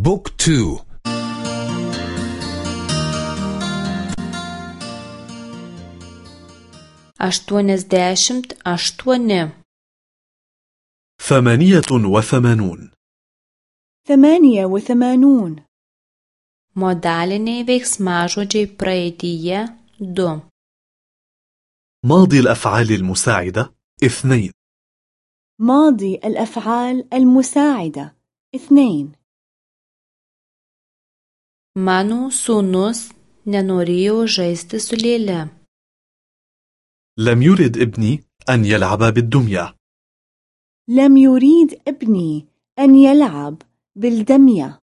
بوك تو. aštuoniasdešimt aštuoni ثمانية وثمانون. ثمانية وثمانون. modaliniai veiksmažodžiai praeityje du ماضي الأفعال المساعدة اثنين. ماضي الأفعال المساعدة اثنين. Mano sūnus nenorėjo žaisti su lėle. لم يرد ابني أن يلعب بالدمية لم يريد ابني أن يلعب بالدمية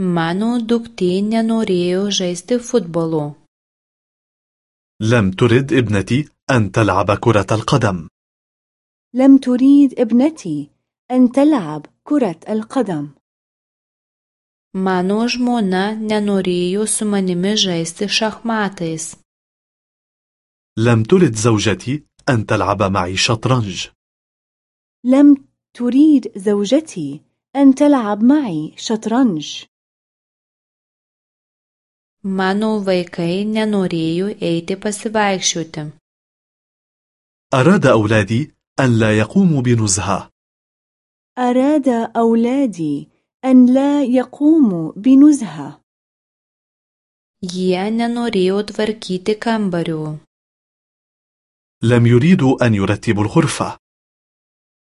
Mano duktė nenorėjo žaisti futbolu. لم ترد ابنتي أن تلعب كرة القدم لم تريد ابنتي أن تلعب كرة القدم Mano žmona nenorėjo su manimi žaisti šachmatais. لم ترد زوجتي أن تلعب معي شطرنج لم تريد زوجتي أن تلعب معي شطرنج Mano vaikai nenorėjo eiti pasivaikščioti. أراد أولادي أن لا يقوموا بنزهة أراد أولادي أن لا يقوموا بنزهة. Jie nenorėjo tvarkyti kambarių. لم يريدوا أن يرتبوا الغرفة.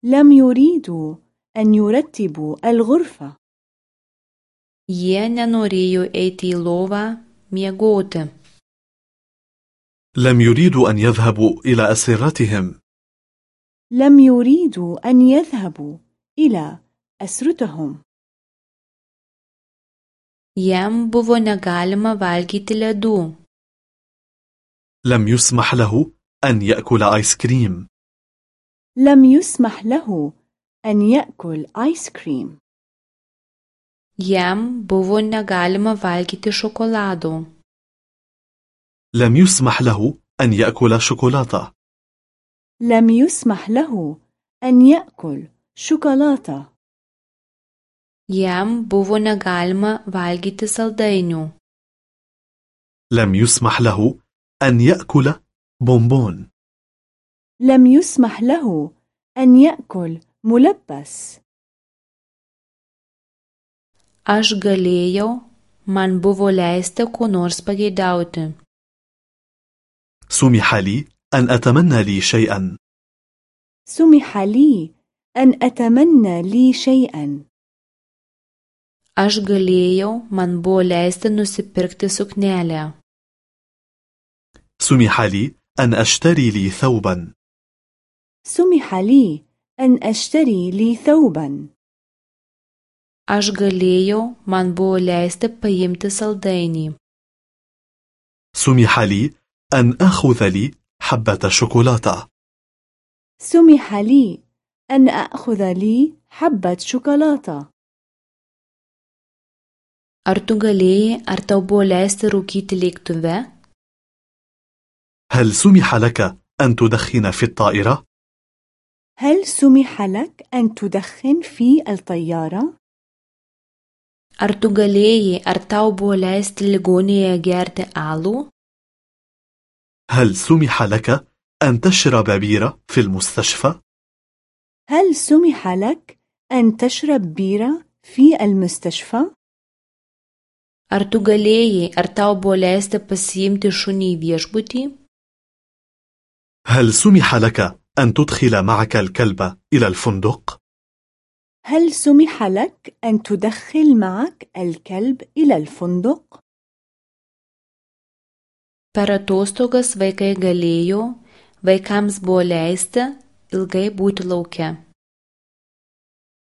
لم يريدوا أن يرتبوا الغرفة. Jie nenorėjo eiti į lovą miegoti. لم يريدوا أن يذهبوا إلى أسرتهم. لم يريدوا أن يذهبوا إلى أسرتهم. Jam buvo negalima valgyti ledų. لم يسمح له أن يأكل آيس كريم لم يسمح له أن يأكل آيس كريم Jam buvo negalima valgyti šokolado. لم يسمح له أن يأكل شوكولاتة لم يسمح له أن يأكل شوكولاتة Jam buvo negalima valgyti saldainių. لم يسمح له أن يأكل بونبون لم يسمح له أن يأكل ملبس Aš galėjau, man buvo leista ko nors pageidauti. سمح لي أن أتمنى لي شيئا سمح لي أن أتمنى لي شيئا Aš galėjau, man buvo leista nusipirkti suknelę. سمح لي أن أشتري لي ثوبا سمح لي أن أشتري لي ثوبا Aš galėjau, man buvo leista paimti saldainį. سمح لي أن أخذ لي حبة شوكولاتة سمح لي أن أخذ لي حبة شوكولاتة Ar tu galėjai, ar tau buvo leista rūkyti lėktuve? هل سمح لك أن تدخن في الطائرة؟ هل سمح لك أن تدخن في الطيارة؟ Ar tu galėjai, ar tau buvo leista ligonėje gerti alų? هل سمح لك أن تشرب بيرة في المستشفى؟ هل سمح لك أن تشرب بيرة في المستشفى؟ Ar tu galėjai, ar tau buvo leista pasiimti šunį į viešbutį? هل سمح لك أن تدخل معك الكلب إلى الفندق؟ هل سمح لك أن تدخل معك الكلب إلى الفندق؟ Per atostogas vaikai galėjo, vaikams buvo leista ilgai būti lauke.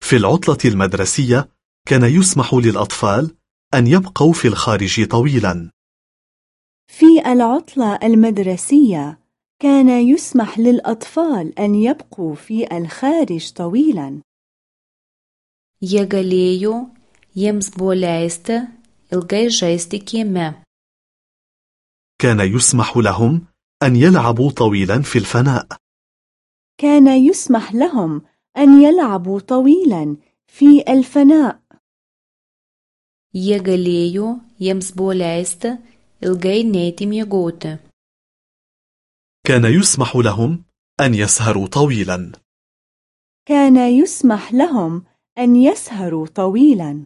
في العطلة المدرسية كان يسمح للأطفال أن يبقوا في الخارج طويلا. في العطلة المدرسية كان يسمح للأطفال أن يبقوا في الخارج طويلا. Jie galėjo, jiems buvo leista ilgai žaisti kieme. كان يسمح لهم أن يلعبوا طويلا في الفناء. كان يسمح لهم أن يلعبوا طويلا في الفناء. Jie galėjo, jiems buvo leista ilgai neiti miegoti. كان يسمح لهم أن يسهروا طويلا كان يسمح لهم أن يسهروا طويلا